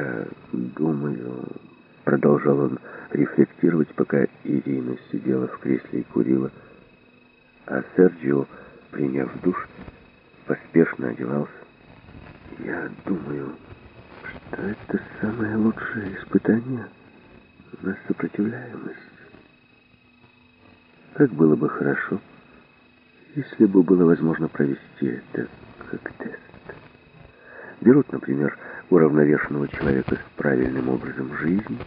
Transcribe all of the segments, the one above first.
Я думаю, продолжал он рефлектировать, пока Ирина сидела в кресле и курила, а Серджио, приняв душ, поспешно одевался. Я думаю, что это самое лучшее испытание на сопротивляемость. Как было бы хорошо, если бы было возможно провести это как тест. Берут, например, уравновешенного человека с правильным образом жизни.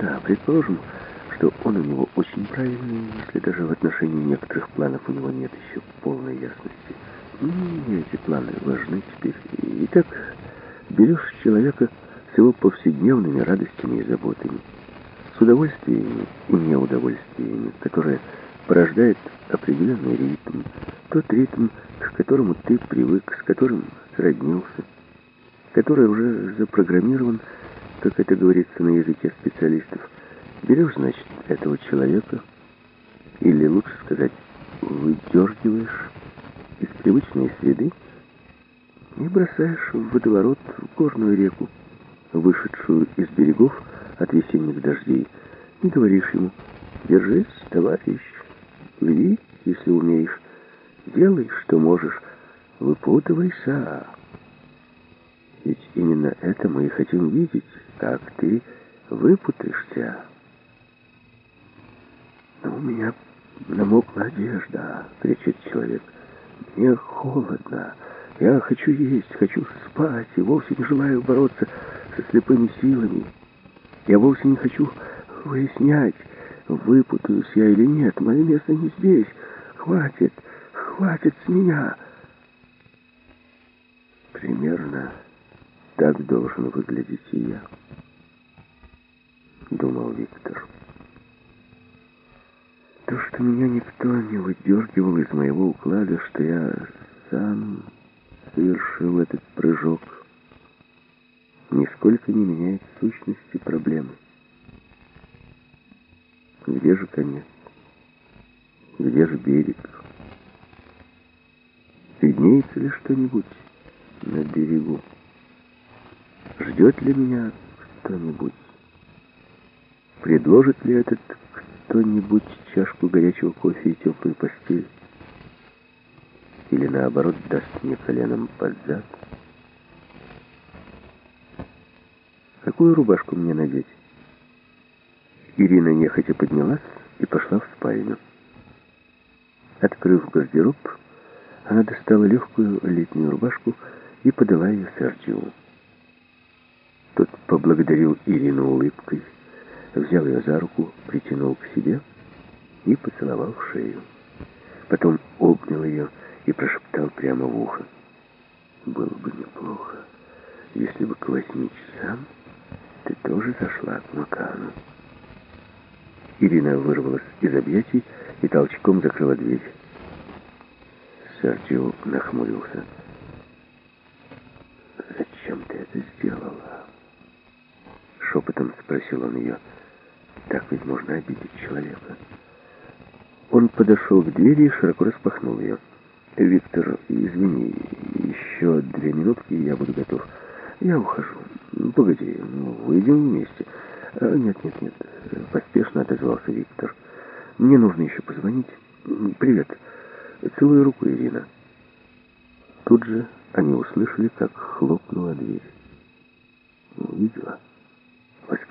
Да, предположим, что он у него очень правильный, если даже в отношении некоторых планов у него нет еще полной ясности. И эти планы важны теперь. Итак, берешь человека с его повседневными радостями и заботами, с удовольствиями и неудовольствиями, которые порождает определенный ритм, тот ритм, к которому ты привык, с которым роднился, который уже запрограммирован, как это говорится на языке специалистов. Берешь, значит, этого человека, или лучше сказать, выдергиваешь из привычной среды и бросаешь в водоворот в горную реку, вышедшую из берегов от весенних дождей, и говоришь ему «Держись, товарищ, веди, если умеешь, делай, что можешь, выпутывайся». Ведь именно это мы и хотим видеть, как ты выпутаешься. Но у меня намокла одежда, кричит человек. Мне холодно. Я хочу есть, хочу спать, и вовсе не желаю бороться со слепыми силами. Я вовсе не хочу выяснять, выпутаюсь я или нет. Мое место не здесь. Хватит, хватит с меня. Примерно так должен выглядеть и я, думал Виктор. То, что меня никто не выдергивал из моего уклада, что я сам совершил этот прыжок, нисколько не меняет сущности проблемы. Где же конец? Где же берег? Виднеется ли что-нибудь на берегу? Ждет ли меня кто-нибудь? Предложит ли этот кто-нибудь чашку горячего кофе и теплую постель? Или наоборот даст мне коленом под зад? Какую рубашку мне надеть? Ирина нехотя поднялась и пошла в спальню. Открыв гардероб, она достала легкую летнюю рубашку и подала ее Серджио. Тот поблагодарил Ирину улыбкой, взял ее за руку, притянул к себе и поцеловал в шею. Потом обнял ее и прошептал прямо в ухо. «Было бы неплохо, если бы к восьми часам ты тоже зашла к Макану». Ирина вырвалась из объятий и толчком закрыла дверь. Серджио нахмурился. «Зачем ты это сделала?» Шепотом спросил он ее. «Так ведь можно обидеть человека». Он подошел к двери и широко распахнул ее. «Виктор, извини, еще две минутки, и я буду готов. Я ухожу. Погоди, выйдем вместе». «Э, «Нет, нет, нет», — поспешно отозвался Виктор. «Мне нужно еще позвонить. Привет. Целую руку, Ирина». Тут же они услышали, как хлопнула дверь. «Увидела?» —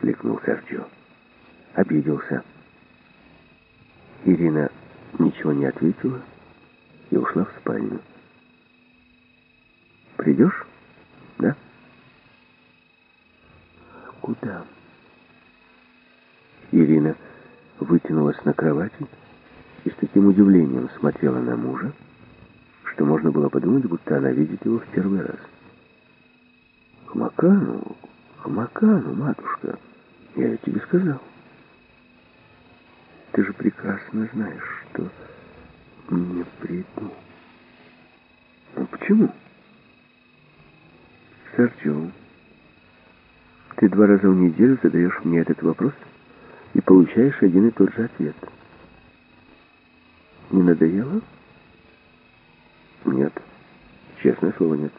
воскликнул Серджио. Обиделся. Ирина ничего не ответила и ушла в спальню. «Придешь?» «Да?» «Куда?» Ирина вытянулась на кровати и с таким удивлением смотрела на мужа, что можно было подумать, будто она видит его в первый раз. «К Макану, к Макану, матушка, я тебе сказал. Ты же прекрасно знаешь, что не приду». «Ну почему?» «Серджио, ты два раза в неделю задаешь мне этот вопрос?» и получаешь один и тот же ответ. Не надоело? Нет. Честное слово, нет.